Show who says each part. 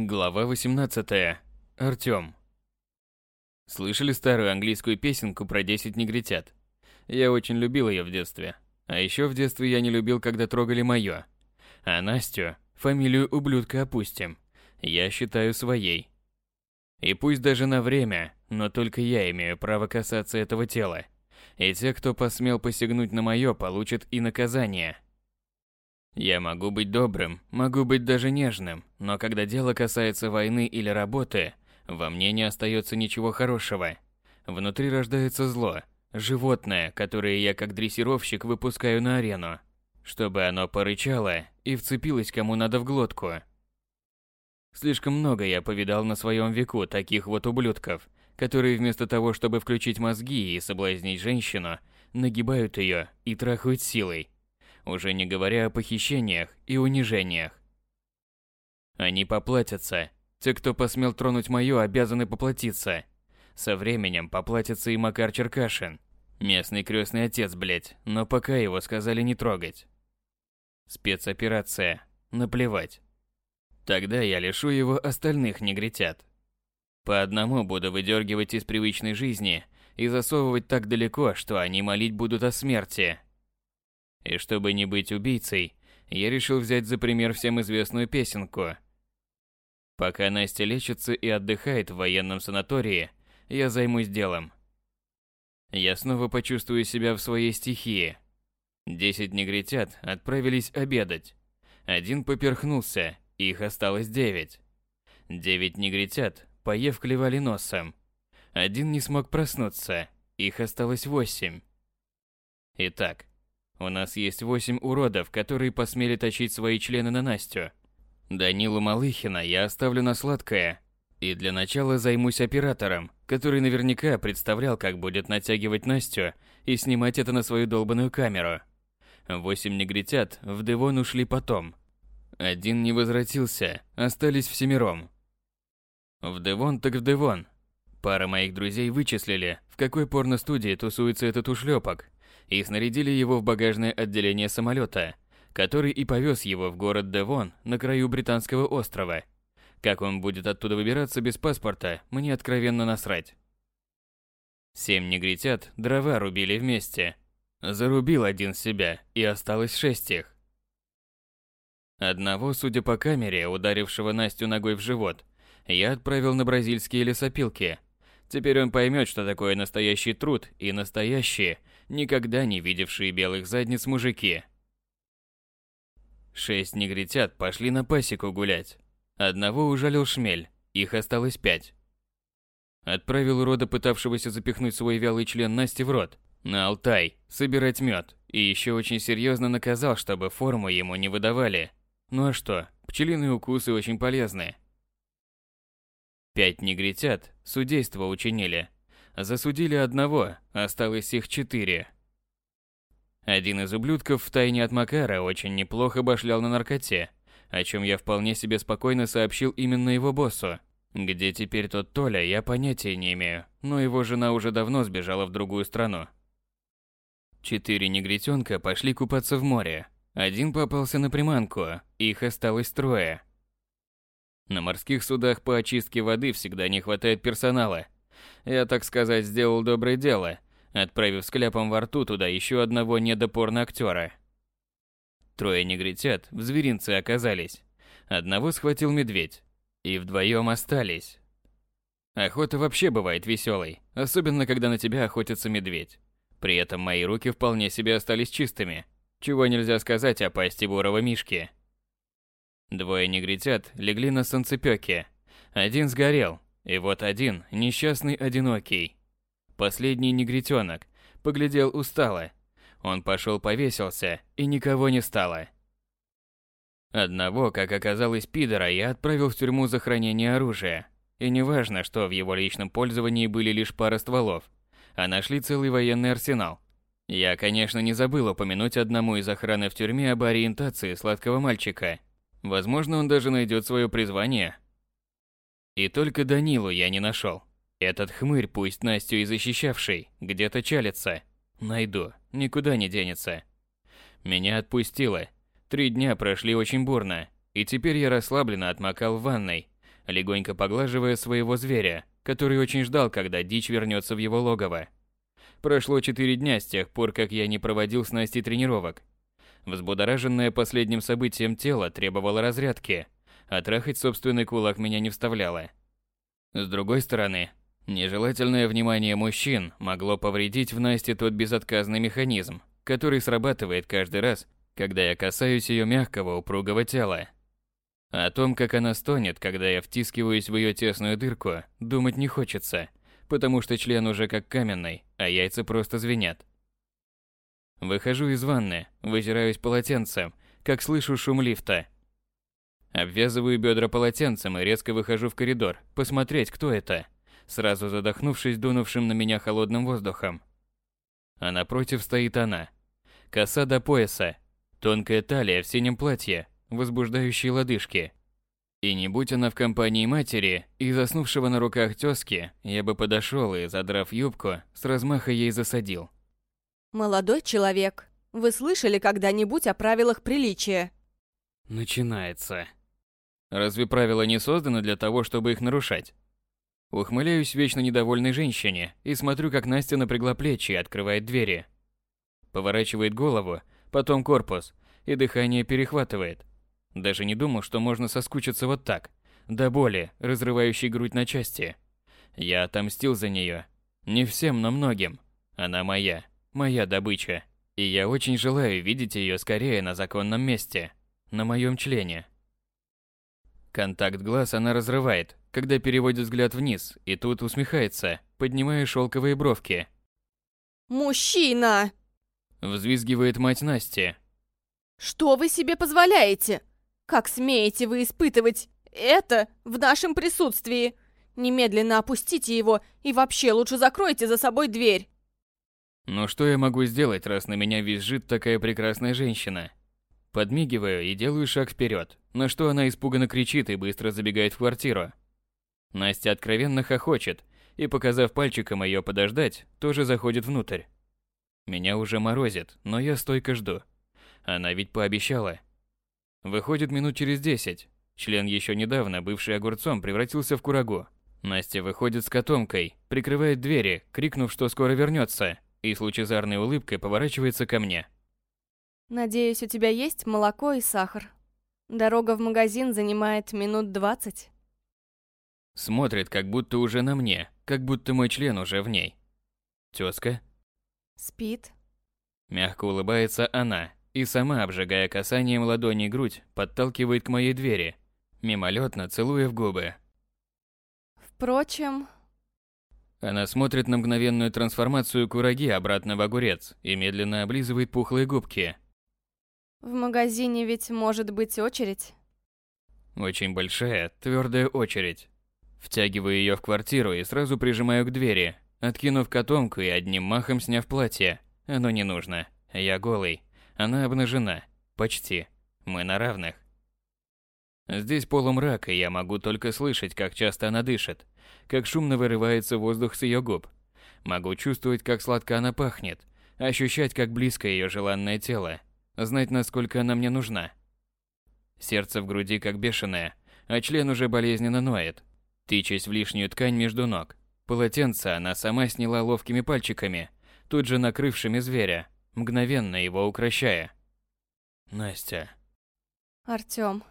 Speaker 1: Глава 18. Артём. Слышали старую английскую песенку про 10 негритят? Я очень любил её в детстве. А ещё в детстве я не любил, когда трогали моё. А Настю, фамилию ублюдка опустим, я считаю своей. И пусть даже на время, но только я имею право касаться этого тела. И те, кто посмел посягнуть на моё, получат и наказание – я могу быть добрым, могу быть даже нежным, но когда дело касается войны или работы, во мне не остается ничего хорошего. Внутри рождается зло, животное, которое я как дрессировщик выпускаю на арену, чтобы оно порычало и вцепилось кому надо в глотку. Слишком много я повидал на своем веку таких вот ублюдков, которые вместо того, чтобы включить мозги и соблазнить женщину, нагибают ее и трахают силой, уже не говоря о похищениях и унижениях. Они поплатятся. Те, кто посмел тронуть моё, обязаны поплатиться. Со временем поплатится и Макар Черкашин. Местный крестный отец, блядь, но пока его сказали не трогать. Спецоперация. Наплевать. Тогда я лишу его остальных негритят. По одному буду выдергивать из привычной жизни и засовывать так далеко, что они молить будут о смерти. И чтобы не быть убийцей, я решил взять за пример всем известную песенку. Пока Настя лечится и отдыхает в военном санатории, я займусь делом. Я снова почувствую себя в своей стихии. Десять негритят отправились обедать. Один поперхнулся, их осталось девять. Девять негритят, поев, клевали носом. Один не смог проснуться, их осталось восемь. Итак, у нас есть восемь уродов, которые посмели точить свои члены на Настю. Данилу Малыхина я оставлю на сладкое. И для начала займусь оператором, который наверняка представлял, как будет натягивать Настю и снимать это на свою долбанную камеру. Восемь негритят в Девон ушли потом. Один не возвратился, остались всемиром. В Девон так в Девон. Пара моих друзей вычислили, в какой порно-студии тусуется этот ушлепок, и снарядили его в багажное отделение самолета, который и повез его в город Девон на краю британского острова. Как он будет оттуда выбираться без паспорта, мне откровенно насрать. Семь негритят дрова рубили вместе. Зарубил один себя, и осталось шесть их. Одного, судя по камере, ударившего Настю ногой в живот, я отправил на бразильские лесопилки. Теперь он поймет, что такое настоящий труд и настоящие, никогда не видевшие белых задниц мужики. Шесть негритят пошли на пасеку гулять. Одного ужалил шмель, их осталось пять. Отправил урода, пытавшегося запихнуть свой вялый член Насти в рот, на Алтай, собирать мед, и еще очень серьезно наказал, чтобы форму ему не выдавали. Ну а что, пчелиные укусы очень полезны. Пять негритят судейство учинили, Засудили одного, осталось их четыре. Один из ублюдков в тайне от Макара очень неплохо башлял на наркоте, о чем я вполне себе спокойно сообщил именно его боссу. Где теперь тот Толя, я понятия не имею, но его жена уже давно сбежала в другую страну. Четыре негритенка пошли купаться в море. Один попался на приманку, их осталось трое. На морских судах по очистке воды всегда не хватает персонала – я, так сказать, сделал доброе дело, отправив с кляпом во рту туда еще одного недопорно актера. Трое негритят в зверинце оказались. Одного схватил медведь. И вдвоем остались. Охота вообще бывает веселой, особенно когда на тебя охотится медведь. При этом мои руки вполне себе остались чистыми, чего нельзя сказать о пасти бурого мишки. Двое негритят легли на солнцепёке. Один сгорел, и вот один, несчастный одинокий. Последний негритенок, поглядел устало. Он пошел повесился, и никого не стало. Одного, как оказалось, пидора я отправил в тюрьму за хранение оружия. И неважно, что в его личном пользовании были лишь пара стволов, а нашли целый военный арсенал. Я, конечно, не забыл упомянуть одному из охраны в тюрьме об ориентации сладкого мальчика. Возможно, он даже найдет свое призвание, и только Данилу я не нашел. Этот хмырь, пусть Настю и защищавший, где-то чалится. Найду, никуда не денется. Меня отпустило. Три дня прошли очень бурно, и теперь я расслабленно отмокал в ванной, легонько поглаживая своего зверя, который очень ждал, когда дичь вернется в его логово. Прошло четыре дня с тех пор, как я не проводил с Настей тренировок. Взбудораженное последним событием тело требовало разрядки, а трахать собственный кулак меня не вставляло. С другой стороны, нежелательное внимание мужчин могло повредить в Насте тот безотказный механизм, который срабатывает каждый раз, когда я касаюсь ее мягкого упругого тела. О том, как она стонет, когда я втискиваюсь в ее тесную дырку, думать не хочется, потому что член уже как каменный, а яйца просто звенят. Выхожу из ванны, вытираюсь полотенцем, как слышу шум лифта. Обвязываю бедра полотенцем и резко выхожу в коридор, посмотреть, кто это, сразу задохнувшись дунувшим на меня холодным воздухом. А напротив стоит она. Коса до пояса, тонкая талия в синем платье, возбуждающие лодыжки. И не будь она в компании матери и заснувшего на руках тёзки, я бы подошел и, задрав юбку, с размаха ей засадил.
Speaker 2: «Молодой человек, вы слышали когда-нибудь о правилах приличия?»
Speaker 1: Начинается. Разве правила не созданы для того, чтобы их нарушать? Ухмыляюсь вечно недовольной женщине и смотрю, как Настя напрягла плечи и открывает двери. Поворачивает голову, потом корпус, и дыхание перехватывает. Даже не думал, что можно соскучиться вот так, до боли, разрывающей грудь на части. Я отомстил за нее. Не всем, но многим. Она моя, моя добыча. И я очень желаю видеть ее скорее на законном месте, на моем члене. Контакт глаз она разрывает, когда переводит взгляд вниз, и тут усмехается, поднимая шелковые бровки.
Speaker 2: «Мужчина!»
Speaker 1: Взвизгивает мать Насти.
Speaker 2: «Что вы себе позволяете? Как смеете вы испытывать это в нашем присутствии? Немедленно опустите его и вообще лучше закройте за собой дверь.
Speaker 1: Ну что я могу сделать, раз на меня визжит такая прекрасная женщина? Подмигиваю и делаю шаг вперед, на что она испуганно кричит и быстро забегает в квартиру. Настя откровенно хохочет и, показав пальчиком ее подождать, тоже заходит внутрь. Меня уже морозит, но я стойко жду. Она ведь пообещала. Выходит минут через десять. Член еще недавно, бывший огурцом, превратился в курагу. Настя выходит с котомкой, прикрывает двери, крикнув, что скоро вернется, и с лучезарной улыбкой поворачивается ко мне.
Speaker 2: Надеюсь, у тебя есть молоко и сахар. Дорога в магазин занимает минут двадцать.
Speaker 1: Смотрит, как будто уже на мне, как будто мой член уже в ней. Тёзка?
Speaker 2: Спит.
Speaker 1: Мягко улыбается она, и сама, обжигая касанием ладони грудь, подталкивает к моей двери, мимолетно целуя в губы.
Speaker 2: Впрочем...
Speaker 1: Она смотрит на мгновенную трансформацию кураги обратно в огурец и медленно облизывает пухлые губки.
Speaker 2: В магазине ведь может быть очередь.
Speaker 1: Очень большая, твердая очередь. Втягиваю ее в квартиру и сразу прижимаю к двери, откинув котомку и одним махом сняв платье. Оно не нужно. Я голый. Она обнажена. Почти. Мы на равных. Здесь полумрак, и я могу только слышать, как часто она дышит, как шумно вырывается воздух с ее губ. Могу чувствовать, как сладко она пахнет, ощущать, как близко ее желанное тело, знать, насколько она мне нужна. Сердце в груди как бешеное, а член уже болезненно ноет, тычась в лишнюю ткань между ног. Полотенце она сама сняла ловкими пальчиками, тут же накрывшими зверя, мгновенно его укращая. Настя.
Speaker 2: Артём,